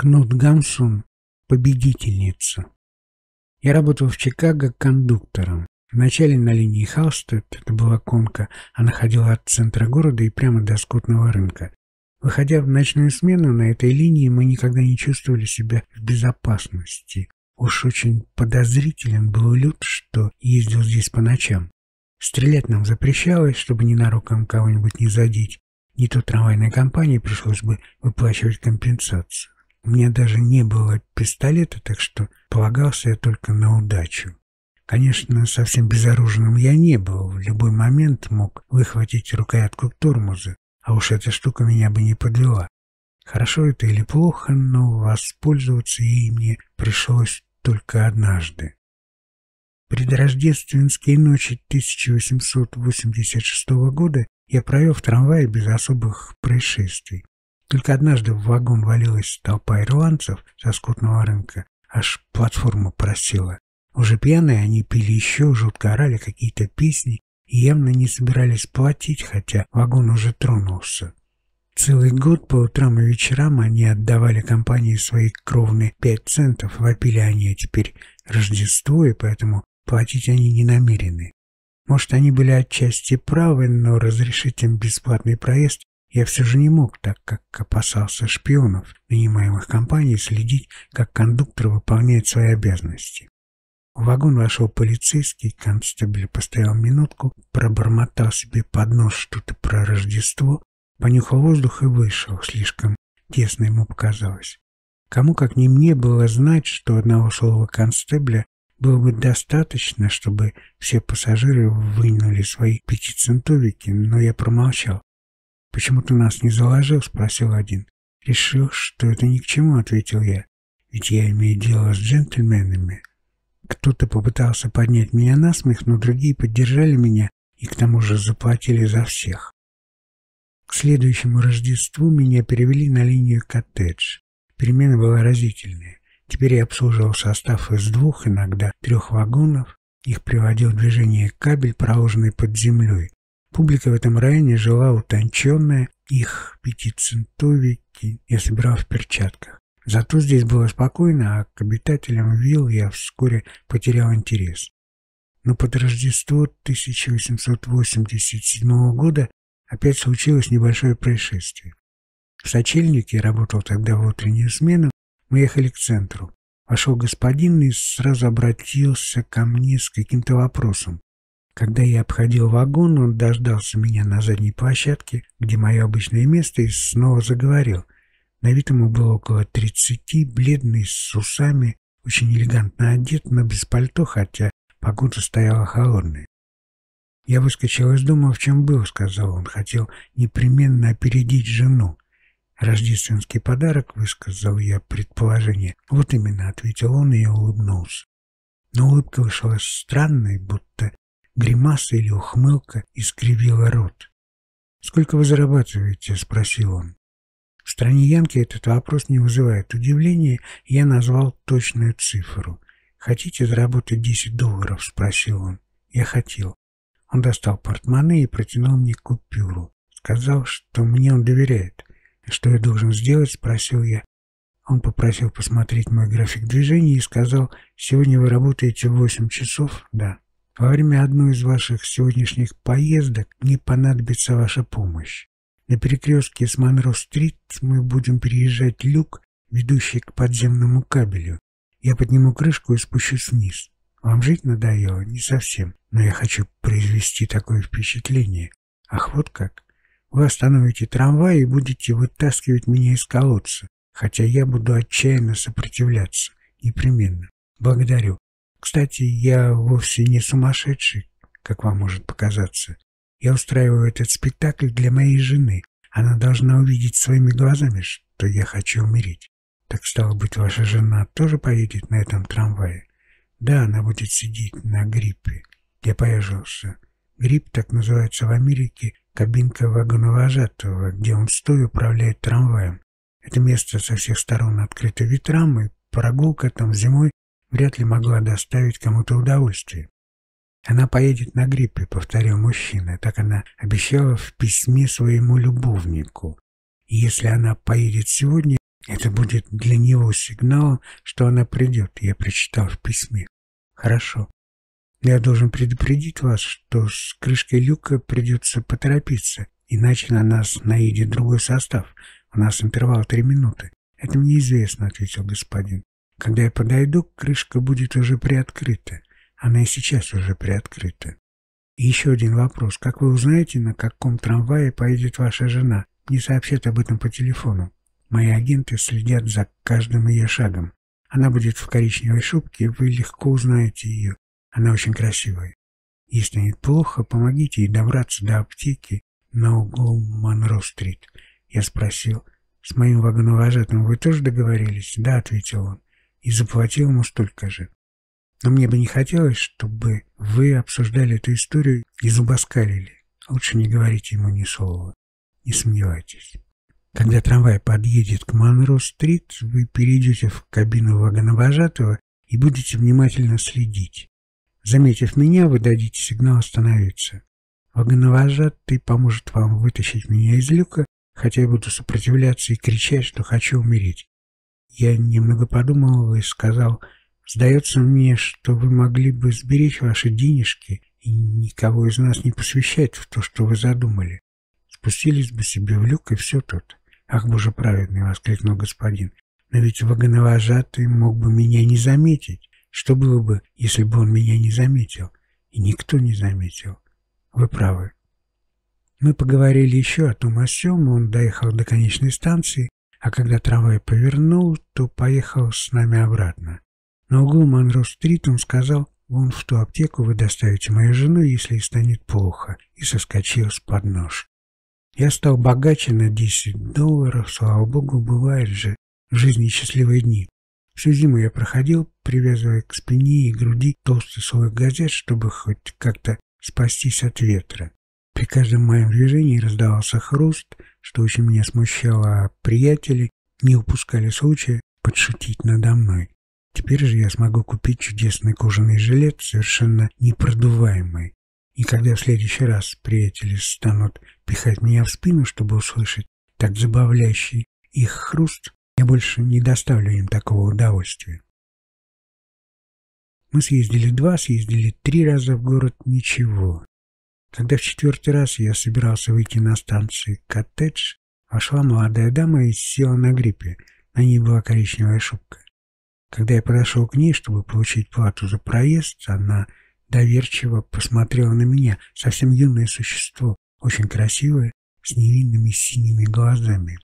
Кнут Гамсун – победительница. Я работал в Чикаго кондуктором. Вначале на линии Халстед, это была конка, она ходила от центра города и прямо до скотного рынка. Выходя в ночную смену на этой линии, мы никогда не чувствовали себя в безопасности. Уж очень подозрителен был люд, что ездил здесь по ночам. Стрелять нам запрещалось, чтобы ненароком кого-нибудь не задеть. Не то трамвайной компании пришлось бы выплачивать компенсацию. У меня даже не было пистолета, так что полагался я только на удачу. Конечно, совсем безоружным я не был. В любой момент мог выхватить рукоятку тормоза, а уж эта штука меня бы не подвела. Хорошо это или плохо, но воспользоваться ей мне пришлось только однажды. Предрождественские ночи 1886 года я провел в трамвае без особых происшествий. Только однажды в вагон валилась толпа ирландцев со скотного рынка, аж платформа просила. Уже пьяные они пили еще, жутко орали какие-то песни и явно не собирались платить, хотя вагон уже тронулся. Целый год по утрам и вечерам они отдавали компании свои кровные пять центов, вопили они, теперь Рождество, и поэтому платить они не намерены. Может, они были отчасти правы, но разрешить им бесплатный проезд я все же не мог, так как опасался шпионов, нанимаемых компанией, следить, как кондуктор выполняет свои обязанности. В вагон вошел полицейский, констебль постоял минутку, пробормотал себе под нос что-то про Рождество, понюхал воздух и вышел, слишком тесно ему показалось. Кому как не мне было знать, что одного слова констебля было бы достаточно, чтобы все пассажиры вынули свои пятицентовики, но я промолчал. «Почему ты нас не заложил?» — спросил один. «Решил, что это ни к чему», — ответил я. «Ведь я имею дело с джентльменами». Кто-то попытался поднять меня на смех, но другие поддержали меня и к тому же заплатили за всех. К следующему Рождеству меня перевели на линию коттедж. Перемена была разительная. Теперь я обслуживал состав из двух, иногда трех вагонов. Их приводил в движение кабель, проложенный под землей. Публика в этом районе жила утонченная, их пятицентовики я собирал в перчатках. Зато здесь было спокойно, а к обитателям вилл я вскоре потерял интерес. Но под Рождество 1887 года опять случилось небольшое происшествие. В сочельнике, работал тогда в утреннюю смену, мы ехали к центру. Вошел господин и сразу обратился ко мне с каким-то вопросом. Когда я обходил вагон, он дождался меня на задней площадке, где мое обычное место, и снова заговорил. На вид ему было около тридцати, бледный, с усами, очень элегантно одет, но без пальто, хотя погода стояла холодная. «Я выскочил из дома, в чем был», — сказал он. «Хотел непременно опередить жену. Рождественский подарок, высказал я предположение. Вот именно, ответил он и улыбнулся. Но улыбка вышла странной, будто гримаса или ухмылка искривила рот. «Сколько вы зарабатываете?» — спросил он. В стране Янки этот вопрос не вызывает удивления, я назвал точную цифру. «Хотите заработать 10 долларов?» — спросил он. Я хотел. Он достал портмоне и протянул мне купюру. Сказал, что мне он доверяет. «Что я должен сделать?» — спросил я. Он попросил посмотреть мой график движения и сказал, «Сегодня вы работаете в восемь часов?» «Да». «Во время одной из ваших сегодняшних поездок мне понадобится ваша помощь. На перекрестке с Монро-стрит мы будем переезжать люк, ведущий к подземному кабелю. Я подниму крышку и спущусь вниз. Вам жить надоело? Не совсем. Но я хочу произвести такое впечатление. Ах, вот как. Вы остановите трамвай и будете вытаскивать меня из колодца, хотя я буду отчаянно сопротивляться. Непременно. Благодарю. Кстати, я вовсе не сумасшедший, как вам может показаться. Я устраиваю этот спектакль для моей жены. Она должна увидеть своими глазами, что я хочу умереть. Так стало быть, ваша жена тоже поедет на этом трамвае? Да, она будет сидеть на гриппе. Я поежился. Грипп так называется в Америке кабинка вагоновожатого, где он стоя управляет трамваем. Это место со всех сторон открыто ветрам, и прогулка там зимой вряд ли могла доставить кому-то удовольствие. «Она поедет на гриппе», — повторил мужчина. Так она обещала в письме своему любовнику. И если она поедет сегодня, Это будет для него сигналом, что она придет, я прочитал в письме. Хорошо. Я должен предупредить вас, что с крышкой люка придется поторопиться, иначе на нас наедет другой состав. У нас интервал три минуты. Это мне известно, ответил господин. Когда я подойду, крышка будет уже приоткрыта. Она и сейчас уже приоткрыта. И еще один вопрос. Как вы узнаете, на каком трамвае поедет ваша жена? Не сообщат об этом по телефону. Мои агенты следят за каждым ее шагом. Она будет в коричневой шубке, вы легко узнаете ее. Она очень красивая. Если нет плохо, помогите ей добраться до аптеки на углу Монро-стрит. Я спросил, с моим вагоновожатым вы тоже договорились? Да, ответил он, и заплатил ему столько же. Но мне бы не хотелось, чтобы вы обсуждали эту историю и зубоскалили. Лучше не говорите ему ни слова. Не сомневайтесь. Когда трамвай подъедет к Монро-стрит, вы перейдете в кабину вагоновожатого и будете внимательно следить. Заметив меня, вы дадите сигнал остановиться. Вагоновожатый поможет вам вытащить меня из люка, хотя я буду сопротивляться и кричать, что хочу умереть. Я немного подумал и сказал, Сдается мне, что вы могли бы сберечь ваши денежки и никого из нас не посвящать в то, что вы задумали. Спустились бы себе в люк, и все тут. Ах, боже праведный, воскликнул господин. Но ведь вагоновожатый мог бы меня не заметить. Что было бы, если бы он меня не заметил? И никто не заметил. Вы правы. Мы поговорили еще о том о сём, он доехал до конечной станции, а когда трамвай повернул, то поехал с нами обратно. На углу Монро-стрит он сказал, «Вон в ту аптеку вы доставите мою жену, если ей станет плохо», и соскочил с поднож. Я стал богаче на 10 долларов, слава богу, бывает же в жизни счастливые дни. Всю зиму я проходил, привязывая к спине и груди толстый слой газет, чтобы хоть как-то спастись от ветра. При каждом моем движении раздавался хруст, что очень меня смущало, а приятели не упускали случая подшутить надо мной. Теперь же я смогу купить чудесный кожаный жилет, совершенно непродуваемый. И когда в следующий раз приятели станут пихать меня в спину, чтобы услышать так забавляющий их хруст, я больше не доставлю им такого удовольствия. Мы съездили два, съездили три раза в город – ничего. Когда в четвертый раз я собирался выйти на станции «Коттедж», вошла молодая дама и села на гриппе. На ней была коричневая шубка. Когда я подошел к ней, чтобы получить плату за проезд, она доверчиво посмотрела на меня, совсем юное существо, очень красивое, с невинными синими глазами.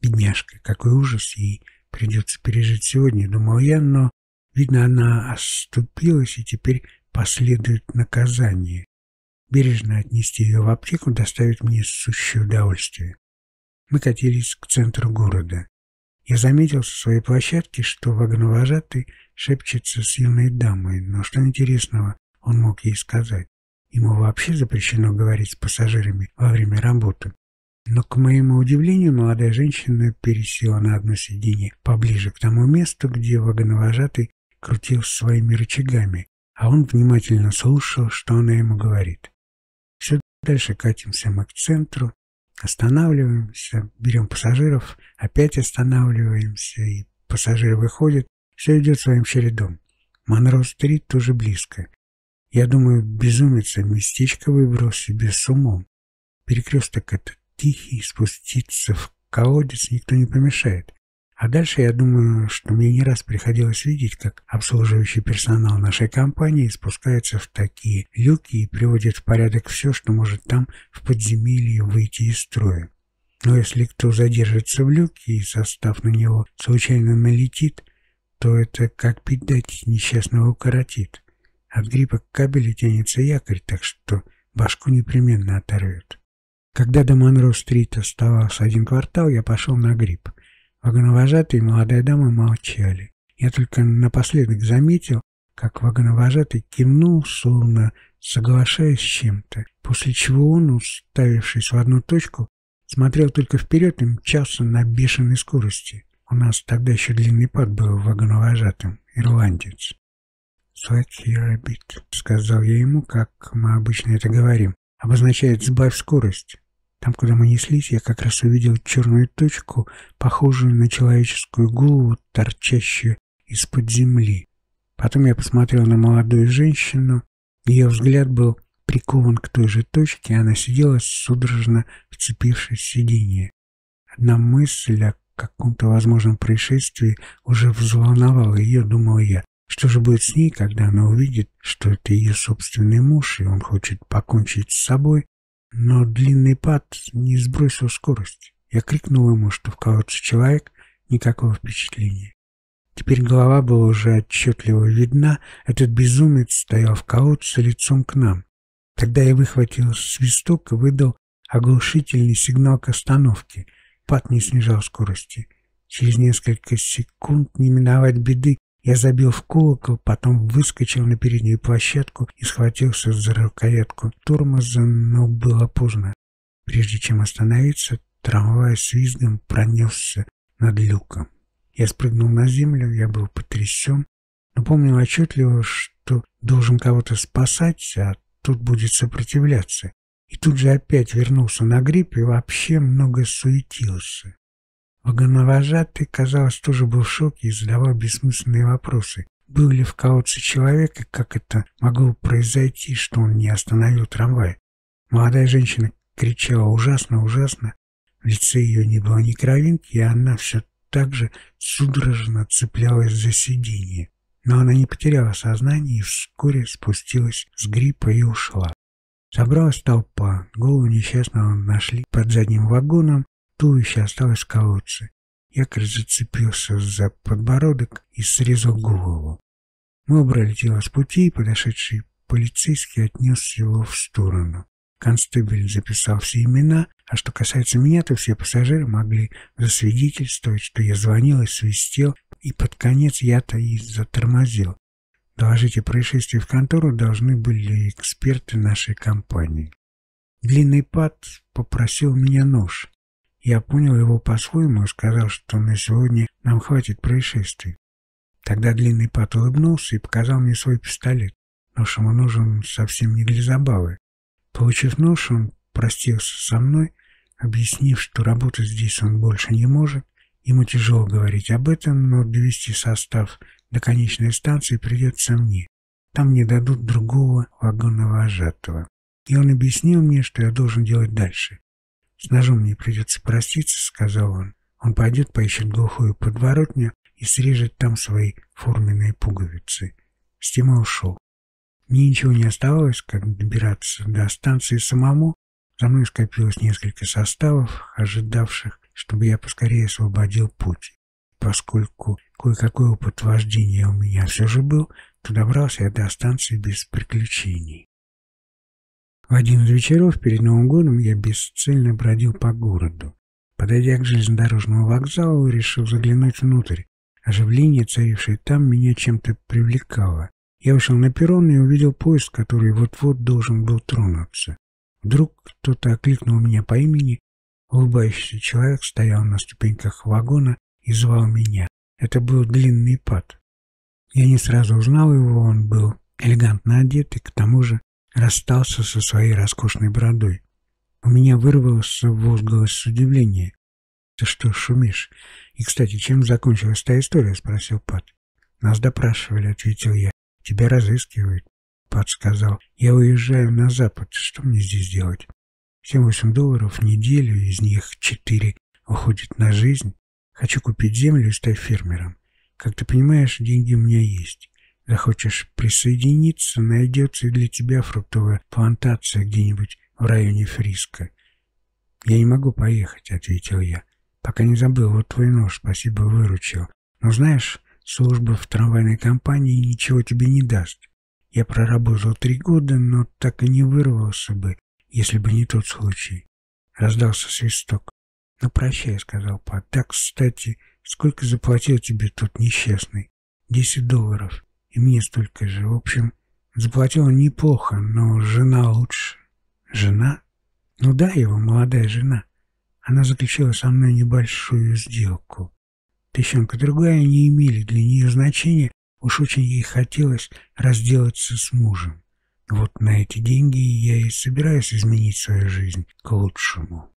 Бедняжка, какой ужас ей придется пережить сегодня, думал я, но, видно, она оступилась, и теперь последует наказание. Бережно отнести ее в аптеку доставит мне сущее удовольствие. Мы катились к центру города. Я заметил со своей площадки, что вагоновожатый шепчется с юной дамой, но что интересного он мог ей сказать. Ему вообще запрещено говорить с пассажирами во время работы. Но, к моему удивлению, молодая женщина пересела на одно сиденье поближе к тому месту, где вагоновожатый крутил своими рычагами, а он внимательно слушал, что она ему говорит. Дальше катимся мы к центру, Останавливаемся, берем пассажиров, опять останавливаемся, и пассажиры выходят. Все идет своим чередом. Монро-стрит тоже близко. Я думаю, безумец местечко выбрал себе с умом. Перекресток этот тихий, спуститься в колодец никто не помешает. А дальше я думаю, что мне не раз приходилось видеть, как обслуживающий персонал нашей компании спускается в такие люки и приводит в порядок все, что может там в подземелье выйти из строя. Но если кто задержится в люке и состав на него случайно налетит, то это как пить несчастного укоротит. От гриппа к кабелю тянется якорь, так что башку непременно оторвет. Когда до Монро-стрит оставался один квартал, я пошел на грипп. Вагоновожатый и молодая дама молчали. Я только напоследок заметил, как вагоновожатый кивнул, словно соглашаясь с чем-то, после чего он, уставившись в одну точку, смотрел только вперед и мчался на бешеной скорости. У нас тогда еще длинный пад был вагоновожатым, ирландец. «Slack here a bit», — сказал я ему, как мы обычно это говорим. «Обозначает «сбавь скорость». Там, куда мы неслись, я как раз увидел черную точку, похожую на человеческую голову, торчащую из-под земли. Потом я посмотрел на молодую женщину. Ее взгляд был прикован к той же точке, она сидела судорожно вцепившись в сиденье. Одна мысль о каком-то возможном происшествии уже взволновала ее, думал я. Что же будет с ней, когда она увидит, что это ее собственный муж, и он хочет покончить с собой? Но длинный пад не сбросил скорость. Я крикнул ему, что в колодце человек, никакого впечатления. Теперь голова была уже отчетливо видна, этот безумец стоял в колодце лицом к нам. Тогда я выхватил свисток и выдал оглушительный сигнал к остановке. Пад не снижал скорости. Через несколько секунд не миновать беды, я забил в колокол, потом выскочил на переднюю площадку и схватился за рукоятку тормоза, но было поздно. Прежде чем остановиться, трамвай с визгом пронесся над люком. Я спрыгнул на землю, я был потрясен, но помнил отчетливо, что должен кого-то спасать, а тут будет сопротивляться. И тут же опять вернулся на грипп и вообще много суетился. Вагоновожатый, казалось, тоже был в шоке и задавал бессмысленные вопросы. Был ли в колодце человек и как это могло произойти, что он не остановил трамвай? Молодая женщина кричала ужасно, ужасно. В лице ее не было ни кровинки, и она все так же судорожно цеплялась за сиденье. Но она не потеряла сознание и вскоре спустилась с гриппа и ушла. Собралась толпа, голову несчастного нашли под задним вагоном, Туловище осталось в колодце. Якорь зацепился за подбородок и срезал голову. Мы убрали тело с пути, и подошедший полицейский отнес его в сторону. Констебль записал все имена, а что касается меня, то все пассажиры могли засвидетельствовать, что я звонил и свистел, и под конец я-то и затормозил. Доложить о происшествии в контору должны были эксперты нашей компании. Длинный пад попросил меня нож. Я понял его по-своему и сказал, что на сегодня нам хватит происшествий. Тогда длинный пат улыбнулся и показал мне свой пистолет. Нож ему нужен совсем не для забавы. Получив нож, он простился со мной, объяснив, что работать здесь он больше не может. Ему тяжело говорить об этом, но довести состав до конечной станции придется мне. Там мне дадут другого вагонного вожатого. И он объяснил мне, что я должен делать дальше. «С ножом мне придется проститься», — сказал он. «Он пойдет, поищет глухую подворотню и срежет там свои форменные пуговицы». Стима ушел. Мне ничего не оставалось, как добираться до станции самому. За мной скопилось несколько составов, ожидавших, чтобы я поскорее освободил путь. Поскольку кое-какой опыт вождения у меня все же был, то добрался я до станции без приключений. В один из вечеров перед Новым годом я бесцельно бродил по городу. Подойдя к железнодорожному вокзалу, решил заглянуть внутрь. Оживление, царившее там, меня чем-то привлекало. Я вышел на перрон и увидел поезд, который вот-вот должен был тронуться. Вдруг кто-то окликнул меня по имени. Улыбающийся человек стоял на ступеньках вагона и звал меня. Это был длинный пад. Я не сразу узнал его, он был элегантно одет и к тому же расстался со своей роскошной бородой. У меня вырвался возглас удивления. «Ты что, шумишь? И, кстати, чем закончилась та история?» — спросил Пат. «Нас допрашивали», — ответил я. «Тебя разыскивают». Пат сказал. «Я уезжаю на запад. Что мне здесь делать?» «Семь-восемь долларов в неделю, из них четыре уходит на жизнь. Хочу купить землю и стать фермером. Как ты понимаешь, деньги у меня есть. Захочешь присоединиться, найдется и для тебя фруктовая плантация где-нибудь в районе Фриска. «Я не могу поехать», — ответил я. «Пока не забыл, вот твой нож, спасибо, выручил. Но знаешь, служба в трамвайной компании ничего тебе не даст. Я проработал три года, но так и не вырвался бы, если бы не тот случай». Раздался свисток. «Ну, прощай», — сказал Пат. «Так, кстати, сколько заплатил тебе тот несчастный?» «Десять долларов» и мне столько же. В общем, заплатила неплохо, но жена лучше. Жена? Ну да, его молодая жена. Она заключила со мной небольшую сделку. Тыщенка другая не имели для нее значения, уж очень ей хотелось разделаться с мужем. Вот на эти деньги я и собираюсь изменить свою жизнь к лучшему.